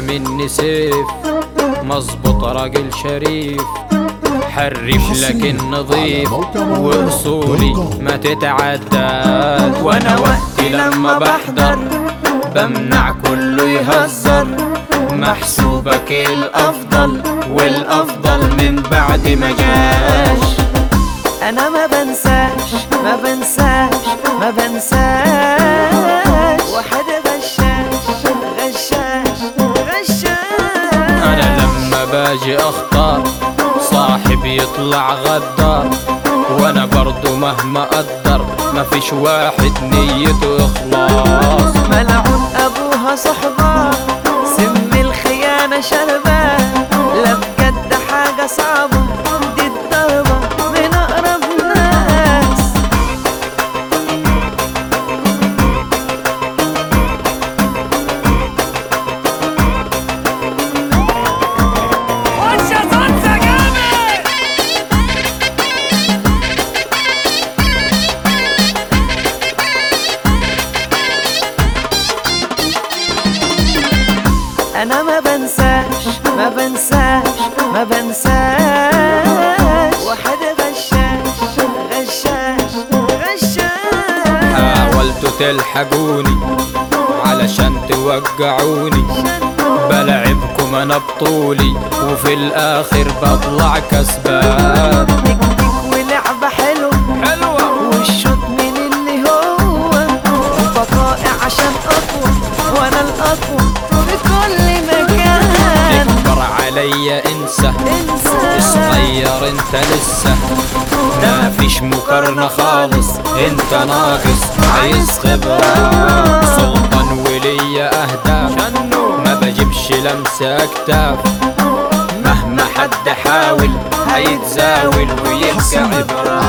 مني سيف. مظبوط راجل شريف. حرف لكن نظيف. وأصولي ما تتعدى وأنا وقتي لما بحضر. بمنع كله يهزر. محسوبك الأفضل والأفضل من بعد ما جاش. أنا ما بنساش ما بنساش ما بنساش. واحد باجي اختار صاحب يطلع غدار وأنا برضو مهما أقدر مفيش واحد نيته إخلاص. ملعون أبوها صحبة سم الخيانة شربة أنا ما بنساش ما بنساش ما بنساش. واحد غشاش غشاش غشاش. حاولتوا تلحقوني علشان توقعوني. بلعبكم أنا بطولي وفي الآخر بطلع كسبان. انسى انسى. صغير انت لسه. ما فيش مقارنة خالص انت ناقص. عايز خبرة. سلطان وليا أهداف. ما بجيبش لمسة أكتاف. مهما حد حاول هيتزاول ويبقى عبرة.